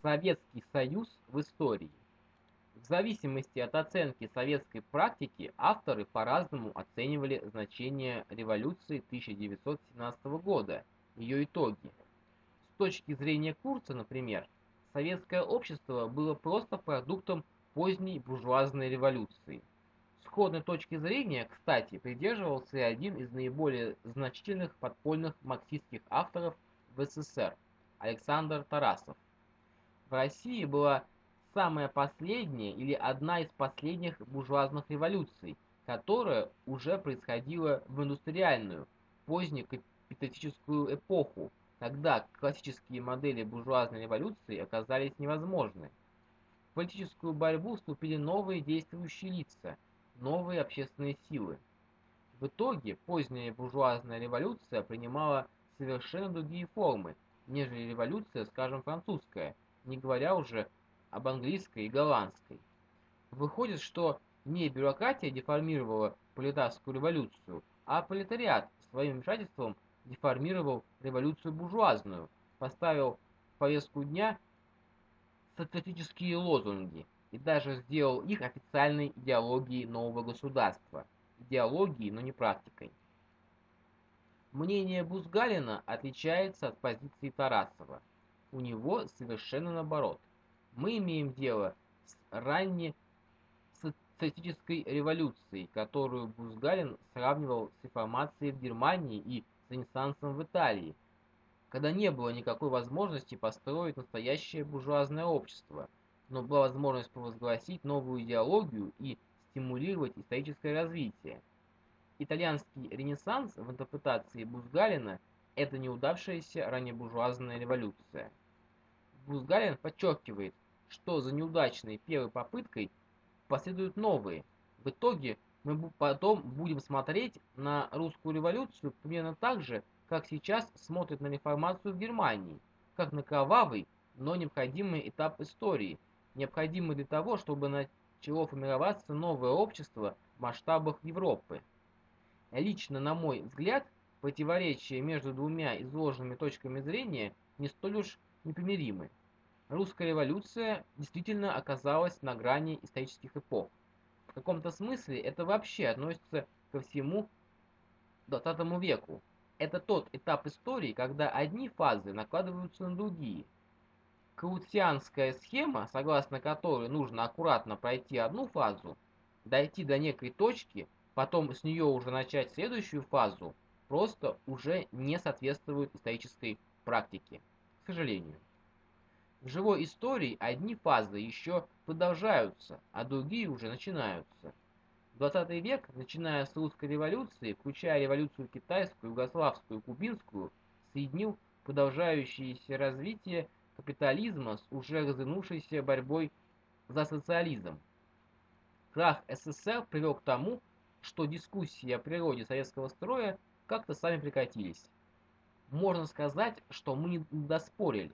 Советский Союз в истории. В зависимости от оценки советской практики авторы по-разному оценивали значение революции 1917 года, ее итоги. С точки зрения Курца, например, советское общество было просто продуктом поздней буржуазной революции. Сходной точки зрения, кстати, придерживался и один из наиболее значительных подпольных марксистских авторов в СССР – Александр Тарасов. В России была самая последняя или одна из последних буржуазных революций, которая уже происходила в индустриальную, позднекапиталистическую эпоху, когда классические модели буржуазной революции оказались невозможны. В политическую борьбу вступили новые действующие лица, новые общественные силы. В итоге поздняя буржуазная революция принимала совершенно другие формы, нежели революция, скажем, французская, не говоря уже об английской и голландской. Выходит, что не бюрократия деформировала пролетарскую революцию, а пролетариат своим вмешательством деформировал революцию буржуазную, поставил в повестку дня социалистические лозунги и даже сделал их официальной идеологией нового государства. Идеологией, но не практикой. Мнение Бузгалина отличается от позиции Тарасова. У него совершенно наоборот. Мы имеем дело с ранней социалистической революцией, которую Бузгалин сравнивал с реформацией в Германии и с ренессансом в Италии, когда не было никакой возможности построить настоящее буржуазное общество, но была возможность провозгласить новую идеологию и стимулировать историческое развитие. Итальянский ренессанс в интерпретации Бузгалина – это неудавшаяся раннебуржуазная революция. Бузгалин подчеркивает, что за неудачной первой попыткой последуют новые. В итоге мы потом будем смотреть на русскую революцию примерно так же, как сейчас смотрят на реформацию в Германии, как на кровавый, но необходимый этап истории, необходимый для того, чтобы начало формироваться новое общество в масштабах Европы. Лично, на мой взгляд, противоречия между двумя изложенными точками зрения не столь уж непримиримы. Русская революция действительно оказалась на грани исторических эпох. В каком-то смысле это вообще относится ко всему XX веку. Это тот этап истории, когда одни фазы накладываются на другие. Каутианская схема, согласно которой нужно аккуратно пройти одну фазу, дойти до некой точки, потом с нее уже начать следующую фазу, просто уже не соответствует исторической практике, к сожалению. В живой истории одни фазы еще продолжаются, а другие уже начинаются. 20 век, начиная с русской революции, включая революцию китайскую, югославскую, кубинскую, соединил продолжающееся развитие капитализма с уже развернувшейся борьбой за социализм. Крах СССР привел к тому, что дискуссии о природе советского строя как-то сами прекратились. Можно сказать, что мы не доспорили.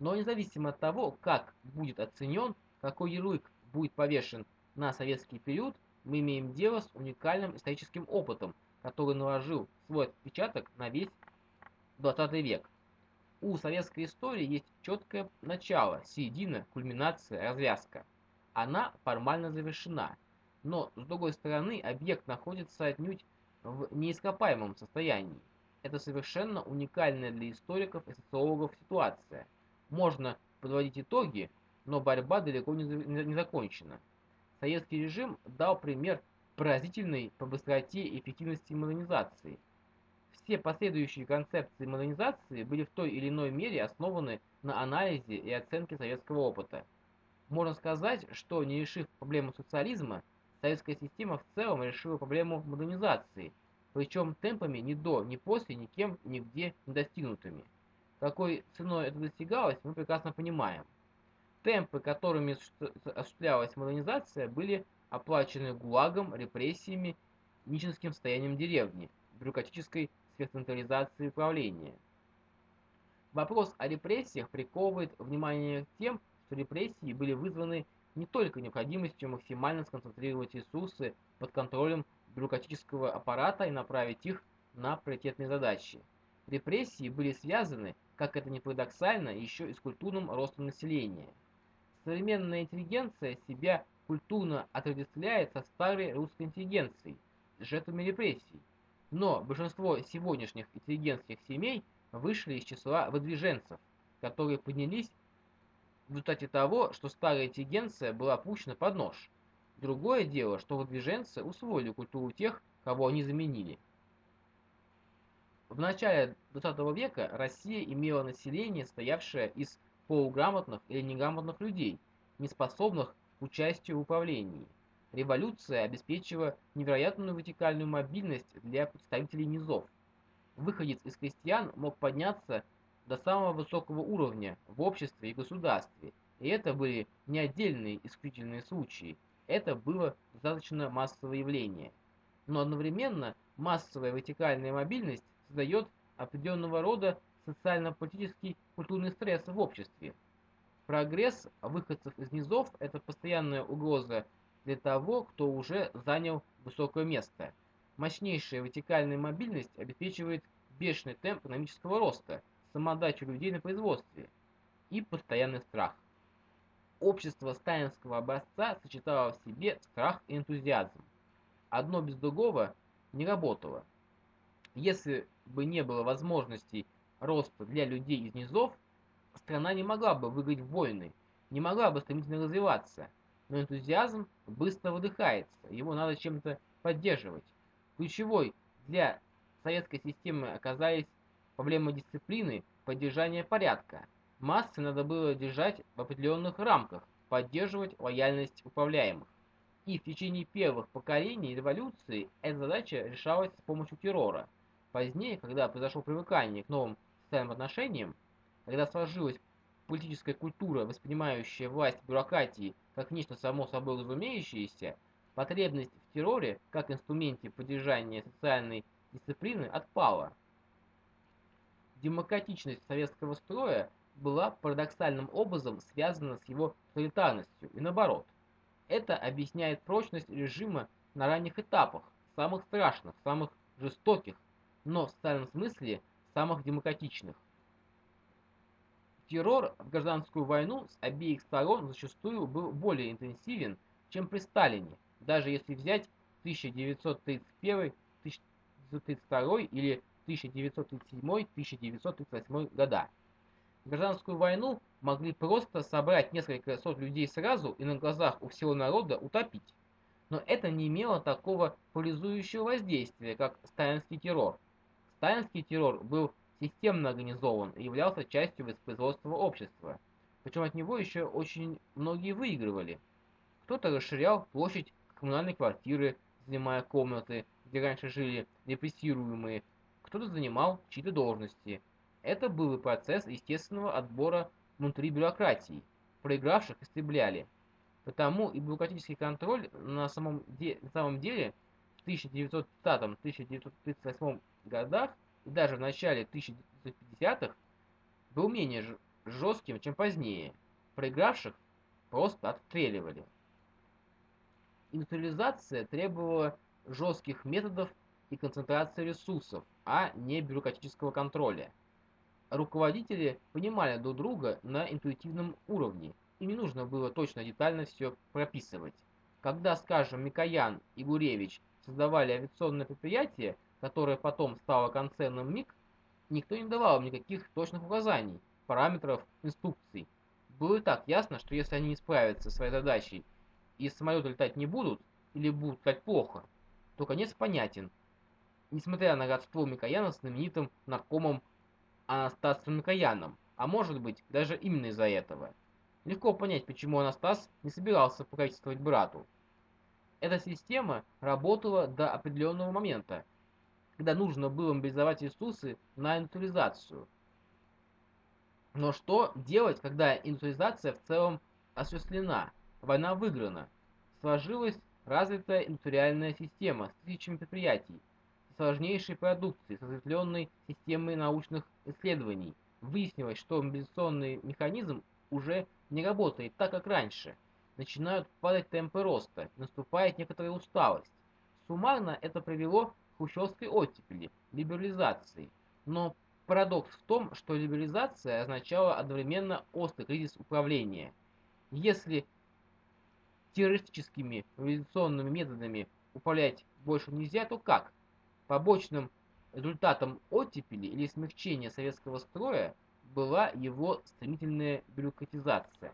Но независимо от того, как будет оценен, какой ярлык будет повешен на советский период, мы имеем дело с уникальным историческим опытом, который наложил свой отпечаток на весь 20 век. У советской истории есть четкое начало, середина, кульминация, развязка. Она формально завершена, но с другой стороны объект находится отнюдь в неископаемом состоянии. Это совершенно уникальная для историков и социологов ситуация – можно подводить итоги, но борьба далеко не, закончена. Советский режим дал пример поразительной по быстроте и эффективности модернизации. Все последующие концепции модернизации были в той или иной мере основаны на анализе и оценке советского опыта. Можно сказать, что не решив проблему социализма, советская система в целом решила проблему модернизации, причем темпами ни до, ни после, никем, нигде не достигнутыми. Какой ценой это достигалось, мы прекрасно понимаем. Темпы, которыми осуществлялась модернизация, были оплачены ГУЛАГом, репрессиями, нищенским состоянием деревни, бюрократической сверхцентрализацией управления. Вопрос о репрессиях приковывает внимание к тем, что репрессии были вызваны не только необходимостью максимально сконцентрировать ресурсы под контролем бюрократического аппарата и направить их на приоритетные задачи. Репрессии были связаны как это ни парадоксально, еще и с культурным ростом населения. Современная интеллигенция себя культурно отождествляет со старой русской интеллигенцией, жертвами репрессий. Но большинство сегодняшних интеллигентских семей вышли из числа выдвиженцев, которые поднялись в результате того, что старая интеллигенция была пущена под нож. Другое дело, что выдвиженцы усвоили культуру тех, кого они заменили. В начале XX века Россия имела население, состоявшее из полуграмотных или неграмотных людей, неспособных к участию в управлении. Революция обеспечила невероятную вертикальную мобильность для представителей низов. Выходец из крестьян мог подняться до самого высокого уровня в обществе и государстве, и это были не отдельные исключительные случаи, это было достаточно массовое явление. Но одновременно массовая вертикальная мобильность создает определенного рода социально-политический культурный стресс в обществе. Прогресс выходцев из низов – это постоянная угроза для того, кто уже занял высокое место. Мощнейшая вертикальная мобильность обеспечивает бешеный темп экономического роста, самоотдачу людей на производстве и постоянный страх. Общество сталинского образца сочетало в себе страх и энтузиазм. Одно без другого не работало. Если бы не было возможностей роста для людей из низов, страна не могла бы выиграть войны, не могла бы стремительно развиваться. Но энтузиазм быстро выдыхается, его надо чем-то поддерживать. Ключевой для советской системы оказались проблемы дисциплины, поддержания порядка. Массы надо было держать в определенных рамках, поддерживать лояльность управляемых. И в течение первых поколений революции эта задача решалась с помощью террора – Позднее, когда произошло привыкание к новым социальным отношениям, когда сложилась политическая культура, воспринимающая власть бюрократии как нечто само собой разумеющееся, потребность в терроре как инструменте поддержания социальной дисциплины отпала. Демократичность советского строя была парадоксальным образом связана с его тоталитарностью и наоборот. Это объясняет прочность режима на ранних этапах, самых страшных, самых жестоких, но в социальном смысле самых демократичных. Террор в гражданскую войну с обеих сторон зачастую был более интенсивен, чем при Сталине, даже если взять 1931, 1932 или 1937-1938 года. Гражданскую войну могли просто собрать несколько сот людей сразу и на глазах у всего народа утопить. Но это не имело такого поляризующего воздействия, как сталинский террор. Сталинский террор был системно организован и являлся частью воспроизводства общества. Причем от него еще очень многие выигрывали. Кто-то расширял площадь коммунальной квартиры, занимая комнаты, где раньше жили репрессируемые, кто-то занимал чьи-то должности. Это был и процесс естественного отбора внутри бюрократии. Проигравших истребляли. Потому и бюрократический контроль на самом, де на самом деле в 1930-1938 годах и даже в начале 1950-х был менее жестким, чем позднее. Проигравших просто отстреливали. Индустриализация требовала жестких методов и концентрации ресурсов, а не бюрократического контроля. Руководители понимали друг друга на интуитивном уровне, и не нужно было точно детально все прописывать. Когда, скажем, Микоян и Гуревич создавали авиационное предприятие, которое потом стало концерном МИГ, никто не давал им никаких точных указаний, параметров, инструкций. Было так ясно, что если они не справятся со своей задачей и самолеты летать не будут, или будут летать плохо, то конец понятен. Несмотря на родство Микояна с знаменитым наркомом Анастасом Микояном, а может быть, даже именно из-за этого. Легко понять, почему Анастас не собирался покровительствовать брату. Эта система работала до определенного момента, когда нужно было мобилизовать ресурсы на индустриализацию. Но что делать, когда индустриализация в целом осуществлена, война выиграна? Сложилась развитая индустриальная система с тысячами предприятий, сложнейшей продукцией, с разветвленной системой научных исследований. Выяснилось, что мобилизационный механизм уже не работает так, как раньше. Начинают падать темпы роста, наступает некоторая усталость. Суммарно это привело хрущевской оттепели, либерализации. Но Парадокс в том, что либерализация означала одновременно острый кризис управления. Если террористическими революционными методами управлять больше нельзя, то как? Побочным результатом оттепели или смягчения советского строя была его стремительная бюрократизация.